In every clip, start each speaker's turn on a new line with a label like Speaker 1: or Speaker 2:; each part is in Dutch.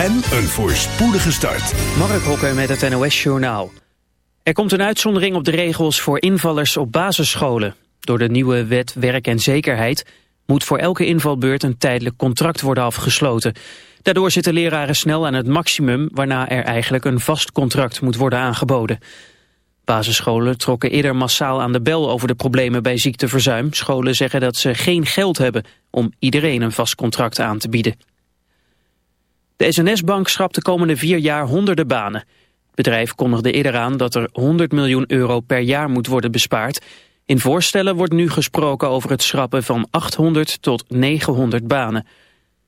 Speaker 1: en een voorspoedige start.
Speaker 2: Mark Hokker met het NOS Journaal. Er komt een uitzondering op de regels voor invallers op basisscholen. Door de nieuwe wet Werk en Zekerheid moet voor elke invalbeurt een tijdelijk contract worden afgesloten. Daardoor zitten leraren snel aan het maximum, waarna er eigenlijk een vast contract moet worden aangeboden. Basisscholen trokken eerder massaal aan de bel over de problemen bij ziekteverzuim. Scholen zeggen dat ze geen geld hebben om iedereen een vast contract aan te bieden. De SNS-bank schrapt de komende vier jaar honderden banen. Het bedrijf kondigde eerder aan dat er 100 miljoen euro per jaar moet worden bespaard. In voorstellen wordt nu gesproken over het schrappen van 800 tot 900 banen.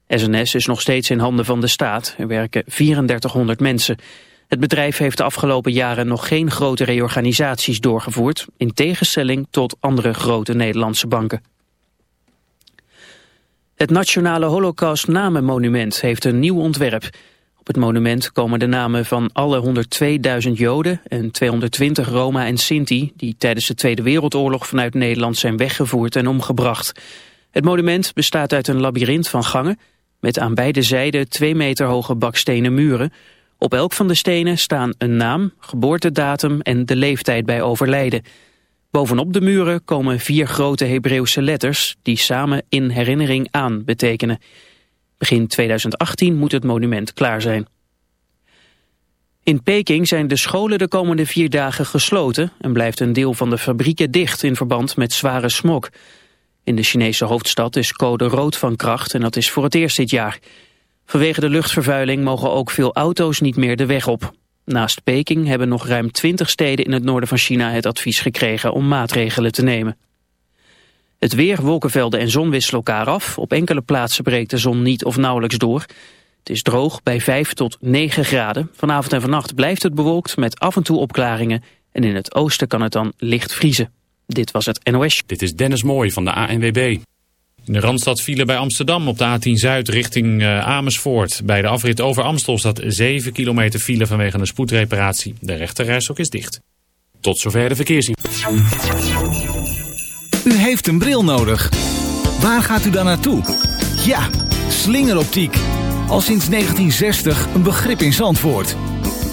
Speaker 2: SNS is nog steeds in handen van de staat. Er werken 3400 mensen. Het bedrijf heeft de afgelopen jaren nog geen grote reorganisaties doorgevoerd... in tegenstelling tot andere grote Nederlandse banken. Het Nationale Holocaust Namenmonument heeft een nieuw ontwerp. Op het monument komen de namen van alle 102.000 Joden en 220 Roma en Sinti... die tijdens de Tweede Wereldoorlog vanuit Nederland zijn weggevoerd en omgebracht. Het monument bestaat uit een labyrint van gangen... met aan beide zijden twee meter hoge bakstenen muren... Op elk van de stenen staan een naam, geboortedatum en de leeftijd bij overlijden. Bovenop de muren komen vier grote Hebreeuwse letters die samen in herinnering aan betekenen. Begin 2018 moet het monument klaar zijn. In Peking zijn de scholen de komende vier dagen gesloten en blijft een deel van de fabrieken dicht in verband met zware smog. In de Chinese hoofdstad is code rood van kracht en dat is voor het eerst dit jaar. Vanwege de luchtvervuiling mogen ook veel auto's niet meer de weg op. Naast Peking hebben nog ruim 20 steden in het noorden van China het advies gekregen om maatregelen te nemen. Het weer, wolkenvelden en zon wisselen elkaar af. Op enkele plaatsen breekt de zon niet of nauwelijks door. Het is droog bij 5 tot 9 graden. Vanavond en vannacht blijft het bewolkt met af en toe opklaringen. En in het oosten kan het dan licht vriezen. Dit was het NOS.
Speaker 3: Dit is Dennis Mooij van de ANWB. In de Randstad vielen bij Amsterdam op de A10 Zuid richting uh, Amersfoort. Bij de afrit over Amstel staat 7 kilometer file vanwege een spoedreparatie. De rechterrijstok is dicht. Tot zover de verkeersin.
Speaker 4: U heeft een bril nodig. Waar gaat u dan naartoe? Ja, slingeroptiek. Al sinds 1960 een begrip in Zandvoort.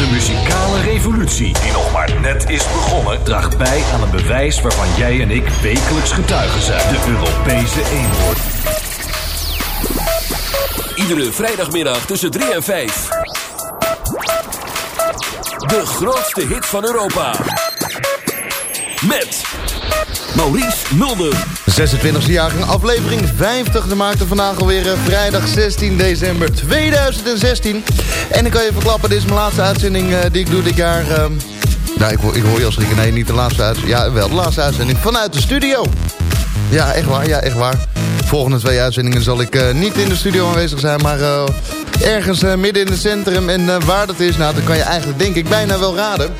Speaker 5: De muzikale revolutie, die nog maar net is begonnen, draagt bij aan een bewijs waarvan jij en ik wekelijks getuigen zijn. De Europese eenhoorn.
Speaker 1: Iedere vrijdagmiddag tussen 3 en 5. De grootste hit van Europa. Met Maurice Mulder.
Speaker 6: 26e jaargang, aflevering 50. De maakte vandaag alweer eh, vrijdag 16 december 2016. En ik kan je verklappen, dit is mijn laatste uitzending eh, die ik doe dit jaar. Uh, nou, ik, hoor- ik hoor je als ik nee, niet de laatste uitzending. Ja, wel de laatste uitzending vanuit de studio. Ja, echt waar, ja, echt waar. Volgende twee uitzendingen zal ik eh, niet in de studio aanwezig zijn, maar eh, ergens midden in het centrum. En waar dat is, nou, dat kan je eigenlijk denk ik bijna wel raden.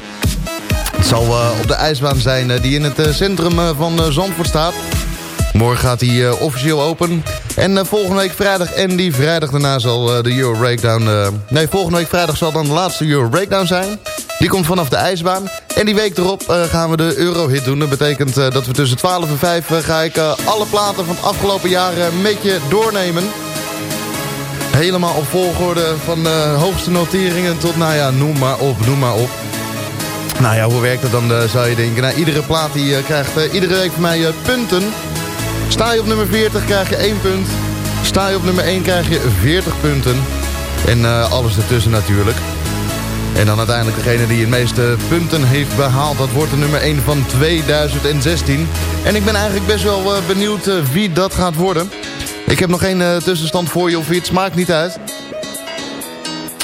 Speaker 6: Het zal op de ijsbaan zijn die in het centrum van Zandvoort staat. Morgen gaat hij officieel open. En eh, volgende week vrijdag en die vrijdag daarna zal eh, de Euro Breakdown... eh, nee, volgende week vrijdag zal dan de laatste Euro Breakdown zijn. Die komt vanaf de ijsbaan. En die week erop gaan we de Eurohit doen. Dat betekent dat we tussen 12 en 5 eh, ga ik alle platen van afgelopen jaar met je doornemen. Helemaal op volgorde van hoogste noteringen tot, nou ja, noem maar op, noem maar op. Nou ja, hoe werkt dat dan, zou je denken. Nou, iedere plaat die krijgt iedere week van mij punten. Sta je op nummer 40 krijg je 1 punt. Sta je op nummer 1 krijg je 40 punten. En eh, alles ertussen natuurlijk. En dan uiteindelijk degene die het meeste punten heeft behaald... dat wordt de nummer 1 van 2016. En ik ben eigenlijk best wel eh, benieuwd eh, wie dat gaat worden. Ik heb nog geen tussenstand voor je of iets. Maakt niet uit.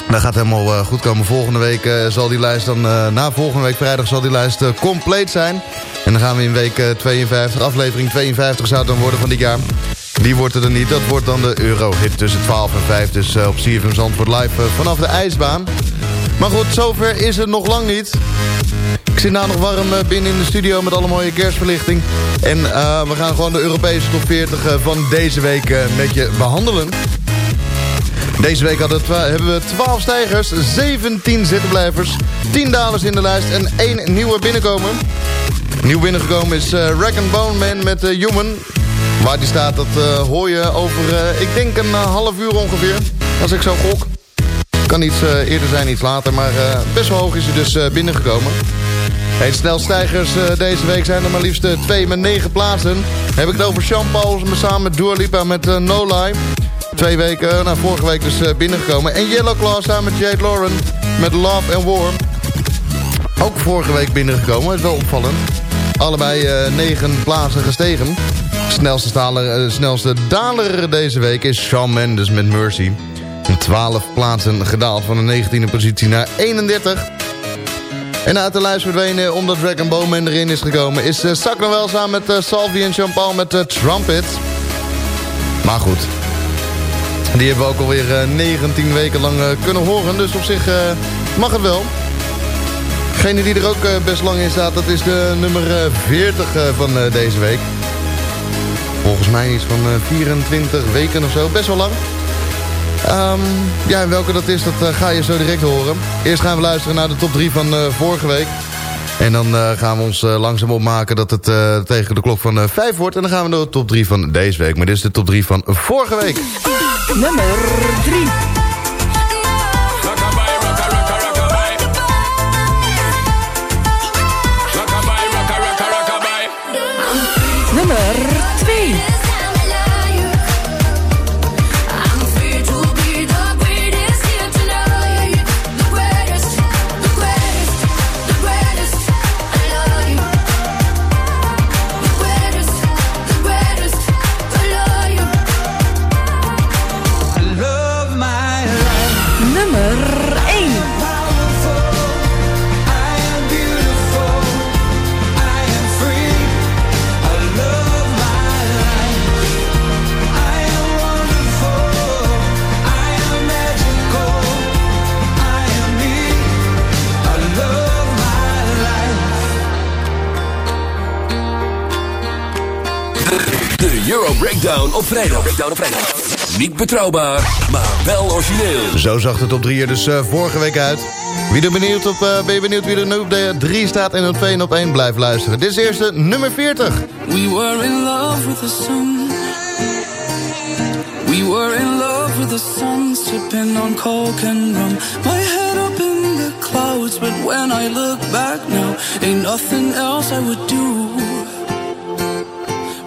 Speaker 6: Dat gaat helemaal eh, goed komen. Volgende week eh, zal die lijst dan... eh, na volgende week vrijdag zal die lijst compleet zijn. En dan gaan we in week eh, 52, aflevering 52 zou het dan worden van dit jaar. Die wordt er dan niet. Dat wordt dan de Euro-hit tussen 12 en 5. Dus op CFM Zandvoort live vanaf de ijsbaan. Maar goed, zover is het nog lang niet. Ik zit nou nog warm binnen in de studio met alle mooie kerstverlichting. En we gaan gewoon de Europese top 40 eh, van deze week met je behandelen. Deze week hadden we, hebben we 12 stijgers, 17 zittenblijvers, 10 dalers in de lijst en 1 nieuwe binnenkomen. Nieuw binnengekomen is uh, Rack and Bone Man met uh, Human. Waar die staat, dat uh, hoor je over, ik denk een half uur ongeveer. Als ik zo gok. Kan iets eerder zijn, iets later, maar best wel hoog is hij dus binnengekomen. Hey, snelstijgers deze week zijn er maar liefst twee met negen plaatsen. Heb ik het over Sean Paul samen met Dua Lipa met No Lie. Twee weken, nou vorige week dus uh, binnengekomen. En Yellow Claw samen met Jade Lauren met Love and War. Ook vorige week binnengekomen, is wel opvallend. Allebei uh, negen plaatsen gestegen. Snelste, staler, uh, snelste daler deze week is Shawn Mendes met Mercy. 12 plaatsen gedaald van de 19e positie naar 31. En uit de lijst verdwenen omdat Dragon Bowman erin is gekomen... is uh, Zak Noel samen met uh, Salvi en Jean-Paul met uh, Trumpet. Maar goed, die hebben we ook alweer uh, 19 weken lang uh, kunnen horen. Dus op zich uh, mag het wel. Degene die er ook best lang in staat, dat is de nummer 40 van deze week. Volgens mij iets van 24 weken of zo. Best wel lang. Um, ja, en welke dat is, dat ga je zo direct horen. Eerst gaan we luisteren naar de top 3 van vorige week. En dan uh, gaan we ons uh, langzaam opmaken dat het uh, tegen de klok van 5 wordt. En dan gaan we naar de top 3 van deze week. Maar dit is de top 3 van vorige week.
Speaker 7: Nummer 3.
Speaker 1: Breakdown op vrijdag. Breakdown op vrijdag. Niet betrouwbaar, maar wel origineel.
Speaker 6: Zo zag het op 3 er dus uh, vorige week uit. Wie er benieuwd op, uh, ben je benieuwd wie er nu op de 3 staat en op 2 en op 1 blijft luisteren. Dit is eerste nummer 40.
Speaker 8: We were in love with the sun. We were in love with the sun, sipping on coke and rum. My head up in the clouds, but when I look back now, ain't nothing else I would do.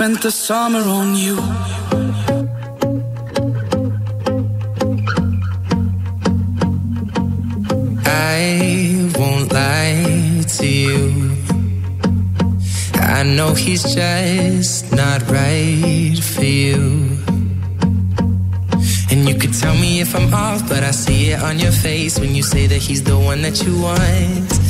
Speaker 8: Spent the summer on you. I
Speaker 9: won't lie to you. I know he's just not right for you. And you could tell me if I'm off, but I see it on your face when you say that he's the one that you want.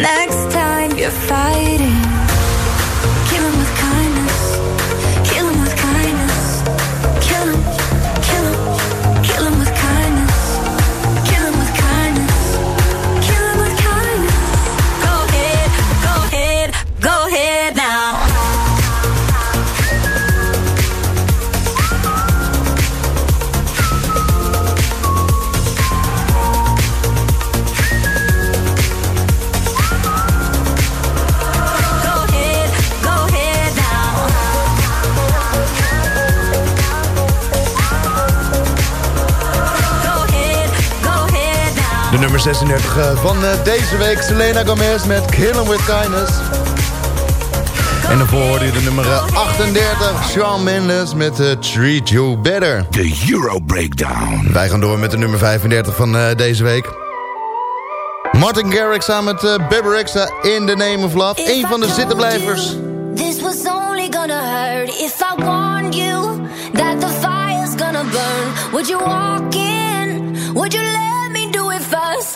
Speaker 10: Next time you're fighting,
Speaker 6: 36 eh, van eh, deze week, Selena Gomez met Kill 'em With Kindness. En daarvoor hoorde je de nummer eh, 38, Shawn Mendes met eh, Treat You Better.
Speaker 11: De Euro Breakdown.
Speaker 6: Wij gaan door met de nummer 35 van eh, deze week. Martin Garrix samen met uh, Beberixa in The Name of Love. Een van de zittenblijvers.
Speaker 10: This was only gonna hurt if I warned you that the fire's gonna burn. Would you walk in? Would you let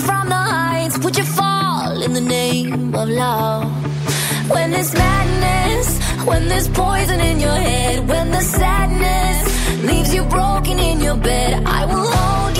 Speaker 10: from the heights, would you fall in the name of love? When there's madness, when there's poison in your head, when the sadness leaves you broken in your bed, I will hold you.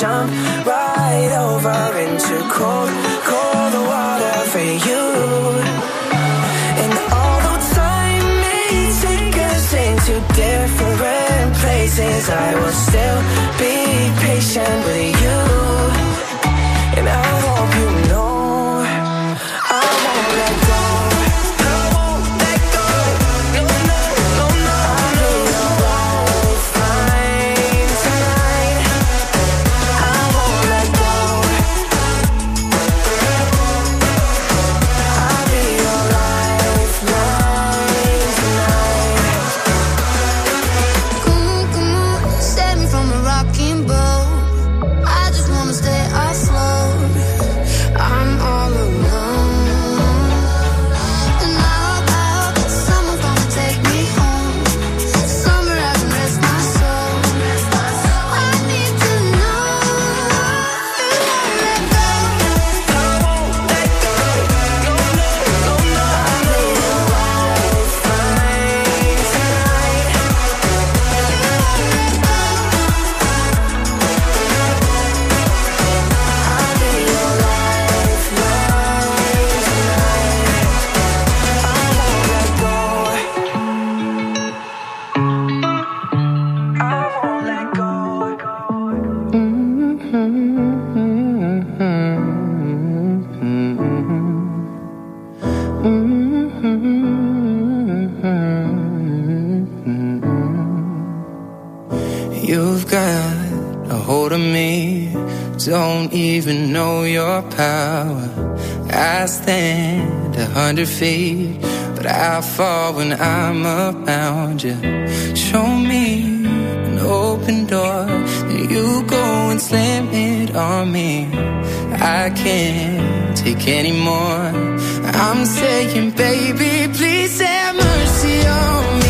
Speaker 12: jump right over into cold
Speaker 9: hundred feet, but I fall when I'm around you. Show me an open door, then you go and slam it on me. I can't take anymore. I'm saying, baby, please have mercy on me.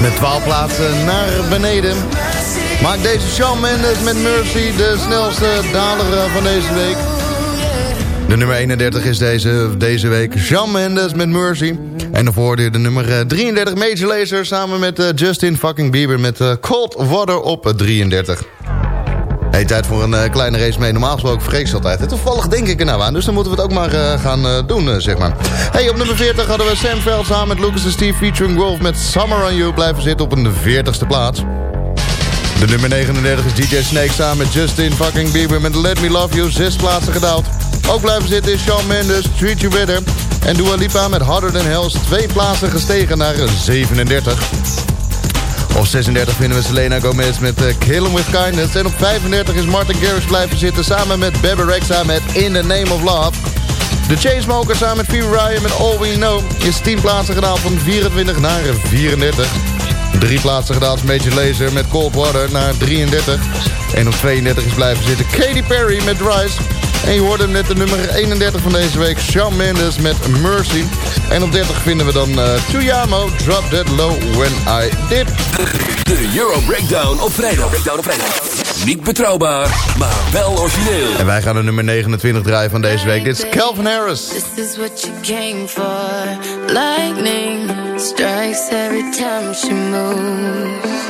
Speaker 6: Met 12 plaatsen naar beneden. Maakt deze Shawn Mendes met Mercy de snelste daler eh, van deze week. De nummer 31 is deze, deze week Shawn Mendes met Mercy. En je de nummer eh, 33 Major Lazer samen met eh, Justin fucking Bieber met eh, Cold Water op eh, 33. Hey, tijd voor een eh, kleine race mee. Normaal gesproken vergeet ik ze altijd. Toevallig denk ik er nou aan. Dus dan moeten we het ook maar eh, gaan eh, doen, zeg maar. Hey, op nummer 40 hadden we Sam Veld samen met Lucas en Steve featuring Wolf met Summer on You. Blijven zitten op een 40ste plaats. De nummer 39 is DJ Snake samen met Justin fucking Bieber met Let Me Love You. Zes plaatsen gedaald. Ook blijven zitten is Shawn Mendes, Treat You Better. En Dua Lipa met Harder Than Hell is twee plaatsen gestegen naar 37. Op 36 vinden we Selena Gomez met uh, Kill 'Em With Kindness. En op 35 is Martin Garrix blijven zitten samen met Bebe met In The Name Of Love. De Chainsmokers samen met Phoebe Ryan met All We Know is 10 plaatsen gedaald van 24 naar 34. Drie plaatsen gedaald Major Lazer met Cold Water naar 33. En op 32 is blijven zitten Katy Perry met Rise. En je hoorde net de nummer 31 van deze week, Shawn Mendes met Mercy. En op 30 vinden we dan uh, Tuyamo, Drop That Low When I Did.
Speaker 7: De Euro Breakdown op vrijdag. Breakdown op vrijdag. Niet betrouwbaar, maar wel origineel.
Speaker 6: En wij gaan de nummer 29 draaien van deze week. Dit is Calvin Harris.
Speaker 1: This is what you came for. Lightning strikes every time she moves.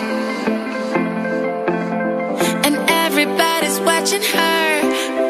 Speaker 1: And everybody's watching her,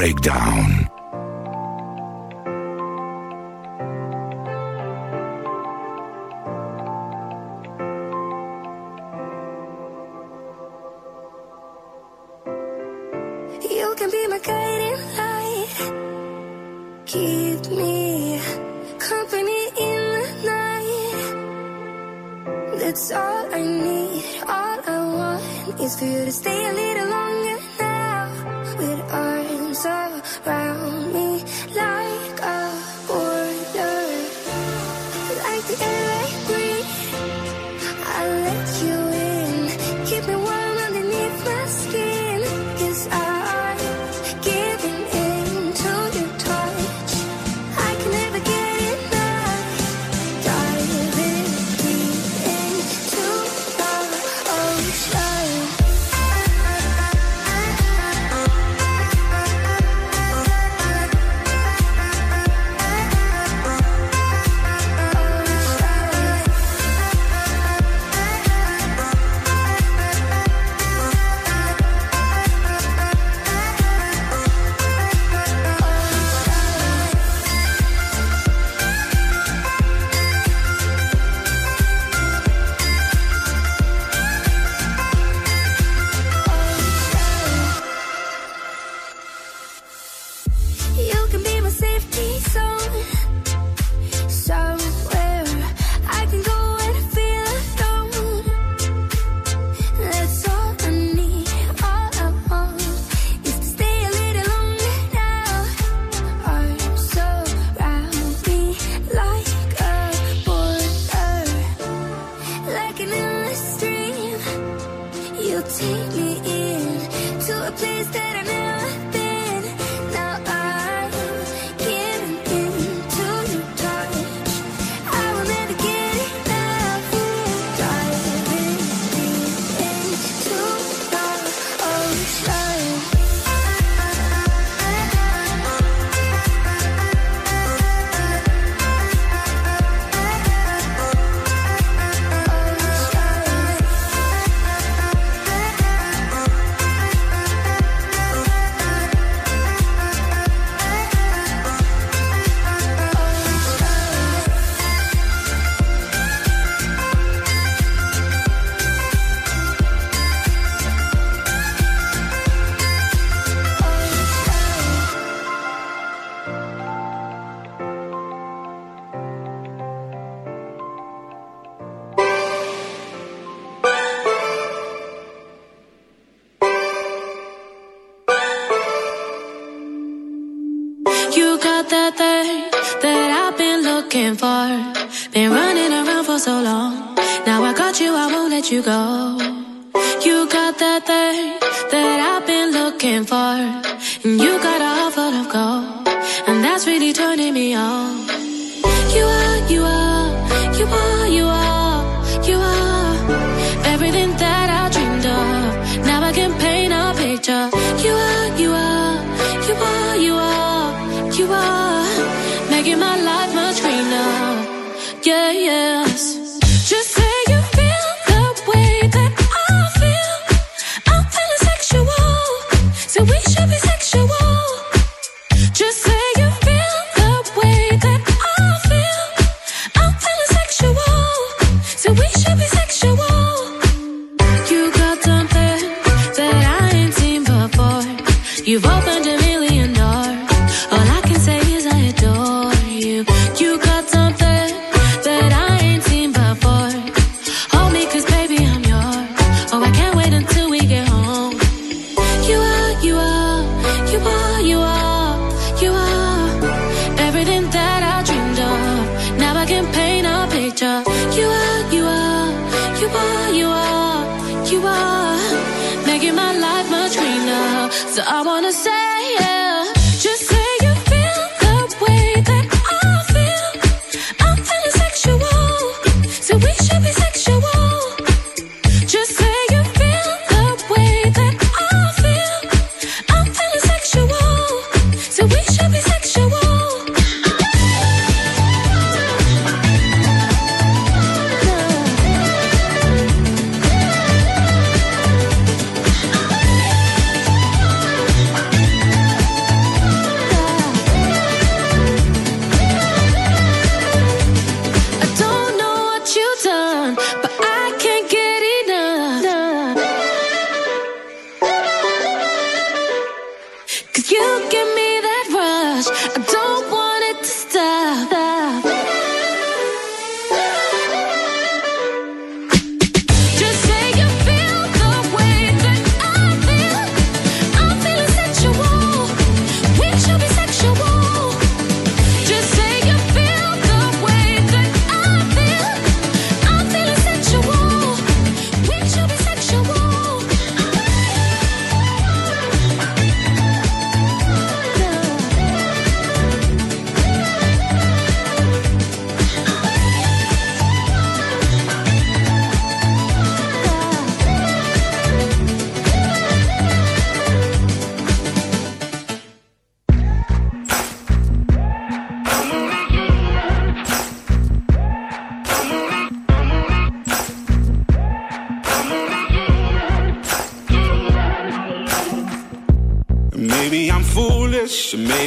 Speaker 11: Breakdown.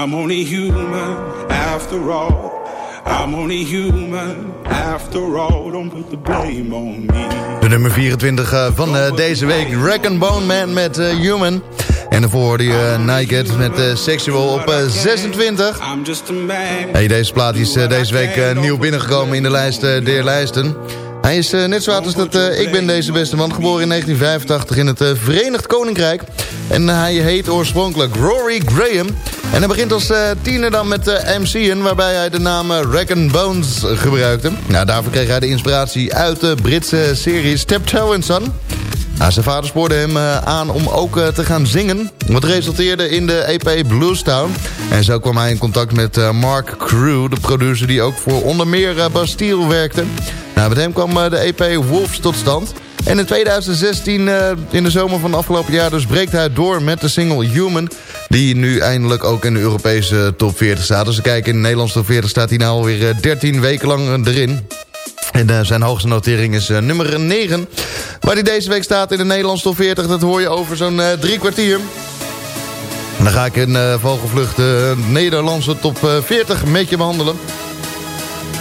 Speaker 13: I'm only human after all. I'm only human. After all, don't put the blame on me.
Speaker 6: De nummer 24 uh, van uh, deze week. Wreck Bone Man met uh, Human. En daarvoor hoorde je Naked met Sexual op 26. Hey, deze plaat is deze week nieuw binnengekomen in de lijst der lijsten. Hij is uh, net zo oud als dat uh, ik ben deze beste man. Geboren in 1985 in het uh, Verenigd Koninkrijk. En hij heet oorspronkelijk Rory Graham. En hij begint als tiener dan met MC'en... waarbij hij de naam Rack Bones gebruikte. Nou, daarvoor kreeg hij de inspiratie uit de Britse serie Steptoe Son. Zijn vader spoorde hem aan om ook te gaan zingen. Wat resulteerde in de EP Bluestown. En zo kwam hij in contact met Mark Crew, de producer die ook voor onder meer Bastille werkte. Nou, met hem kwam de EP Wolves tot stand. En in 2016, uh, in de zomer van afgelopen jaar, dus breekt hij door met de single Human. Die nu eindelijk ook in de Europese top 40 staat. Als we kijken in de Nederlandse top 40 staat hij nou alweer 13 weken lang erin. En uh, zijn hoogste notering is uh, nummer 9. Waar hij deze week staat in de Nederlandse top 40, dat hoor je over zo'n drie kwartier. En dan ga ik in vogelvlucht de Nederlandse top 40 met je behandelen.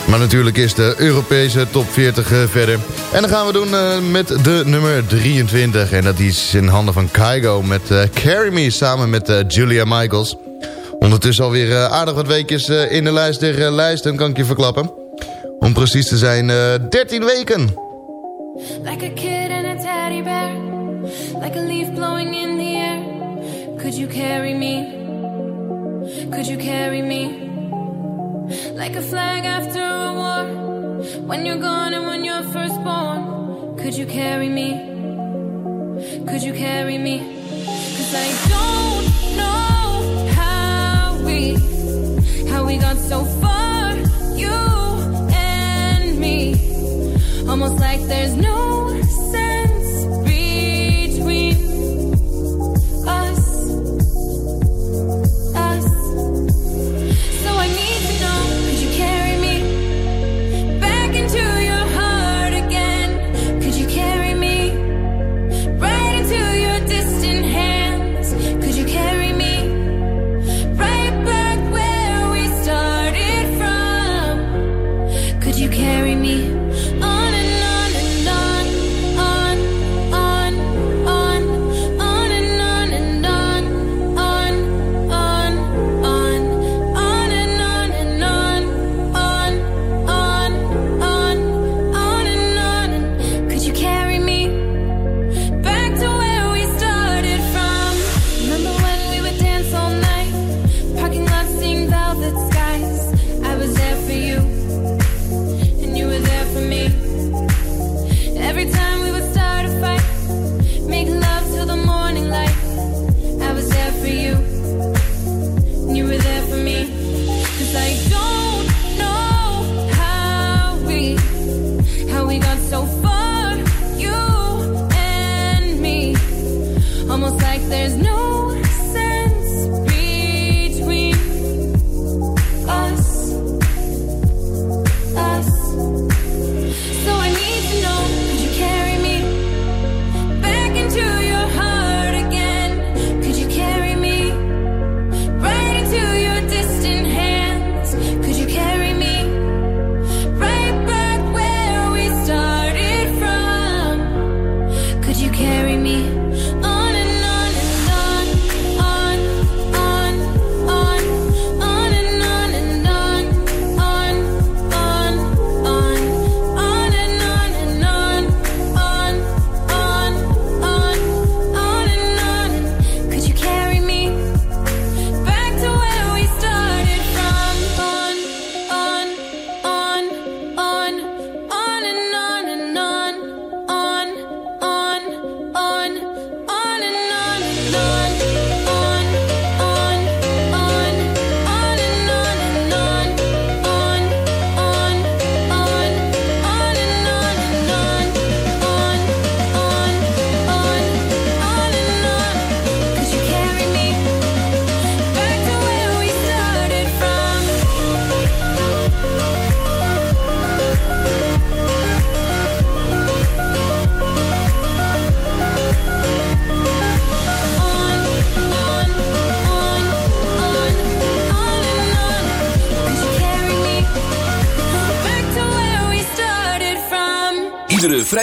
Speaker 6: Maar natuurlijk is de Europese top 40 uh, verder. En dan gaan we doen met de nummer 23. En dat is in handen van Kygo met Carry Me samen met Julia Michaels. Ondertussen alweer aardig wat weekjes in de lijst der lijsten, kan ik je verklappen. Om precies te zijn eh, 13 weken.
Speaker 14: Like a kid and a teddy bear. Like a leaf blowing in the air. Could you carry me? Could you carry me? Like a flag after a war. When you're gone and when you're first born. Could you carry me? Could you carry me? Cause I don't know how we, how we got so far. You me. Almost like there's no sense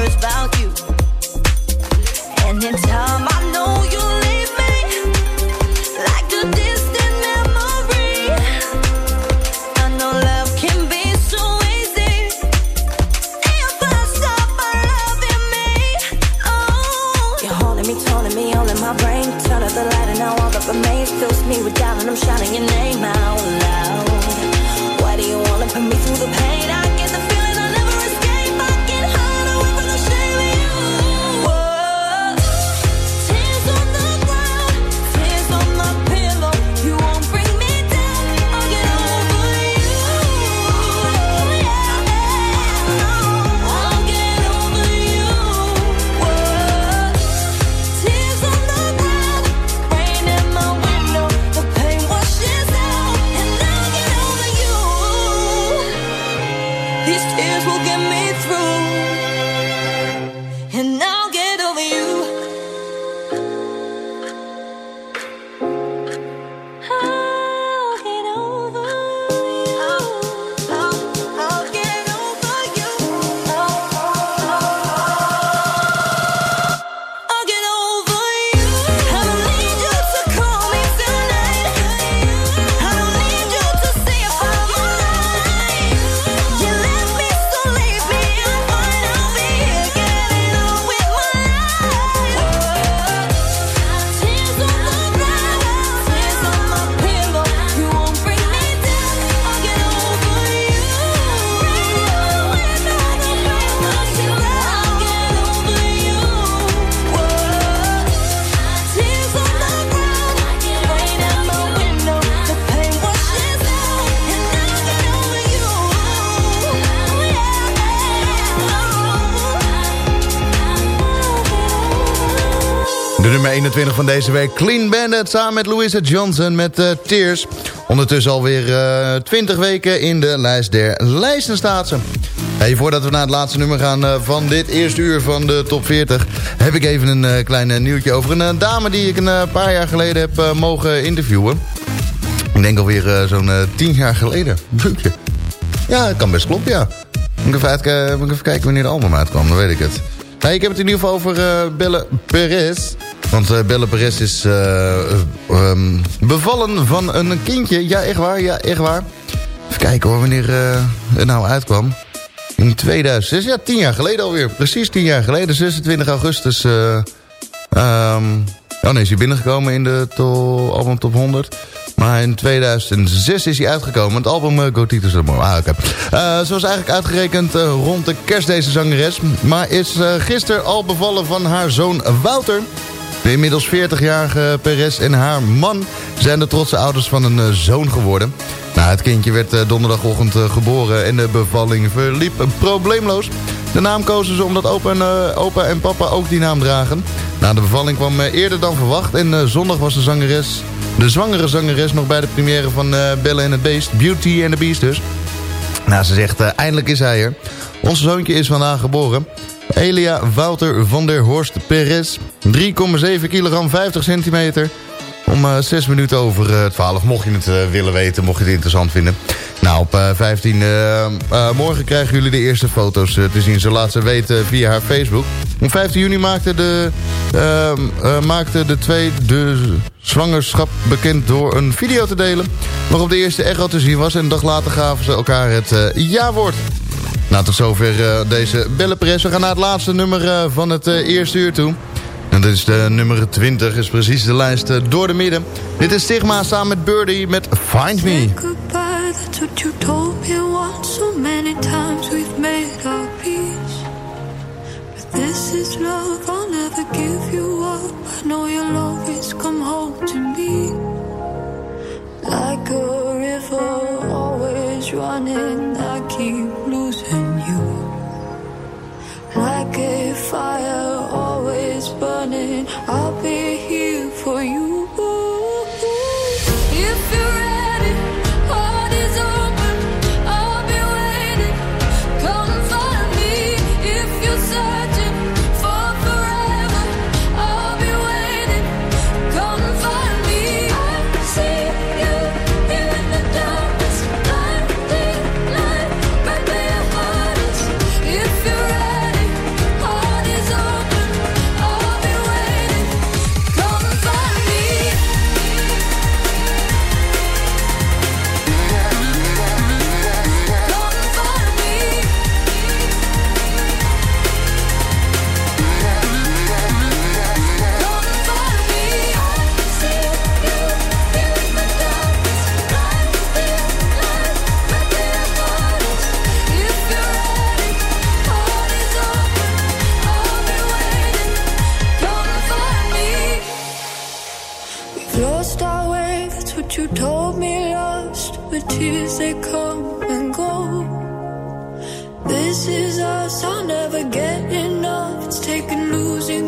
Speaker 15: words about you. And then tell my
Speaker 6: 21 van deze week. Clean Bandit samen met Louisa Johnson met uh, Tears. Ondertussen alweer uh, 20 weken in de lijst der lijsten staat ze. Hey, voordat we naar het laatste nummer gaan uh, van dit eerste uur van de top 40... heb ik even een klein nieuwtje over een dame die ik een paar jaar geleden heb mogen interviewen. Ik denk alweer zo'n 10 jaar geleden. Ja, het kan best kloppen, ja. Moet ik even, moet ik even kijken wanneer de album uitkwam, dan weet ik het. Ik heb het in ieder geval over Belle Perez... Want uh, Belle Perez is uh, um, bevallen van een kindje. Ja, echt waar. Ja, echt waar. Even kijken hoor, wanneer uh, het nou uitkwam. In 2006, ja, tien jaar geleden alweer. Precies tien jaar geleden, 26 augustus. Um, oh nee, is hij binnengekomen in de to album top 100. Maar in 2006 is hij uitgekomen. Het album uh, Go Titus Ah, oké. Okay. Uh, ze was eigenlijk uitgerekend rond de kerst deze zangeres. Maar is gisteren al bevallen van haar zoon Wouter. De inmiddels 40-jarige Perez en haar man zijn de trotse ouders van een zoon geworden. Nou, het kindje werd donderdagochtend geboren en de bevalling verliep probleemloos. De naam kozen ze omdat opa en, opa en papa ook die naam dragen. Nou, de bevalling kwam eerder dan verwacht en zondag was de zangeres... De zwangere zangeres nog bij de première van uh, Belle en het Beest. Beauty and the Beast dus. Nou, ze zegt, eindelijk is hij er. Ons zoontje is vandaag geboren. Elia Wouter van der Horst Perez. 3,7 kilogram, 50 centimeter. Om uh, 6 minuten over uh, 12. Mocht je het uh, willen weten, mocht je het interessant vinden. Nou, op 15 morgen krijgen jullie de eerste foto's te zien. Ze laat ze weten via haar Facebook. Op 15 juni maakte de, maakte de twee de zwangerschap bekend door een video te delen. Waarop de eerste echo te zien was. En een dag later gaven ze elkaar het ja-woord. Nou, tot zover deze bellenpres. We gaan naar het laatste nummer van het eerste uur toe. En dit is de nummer 20, is precies de lijst door de midden. Dit is Stigma samen met Birdie met Find Me.
Speaker 14: But this is love, I'll never give you up. I know you'll always come home to me. Like a river, always running, I keep A fire, always burning. I'll be me lost. But tears they come and go. This is us, I'll never get enough. It's taken losing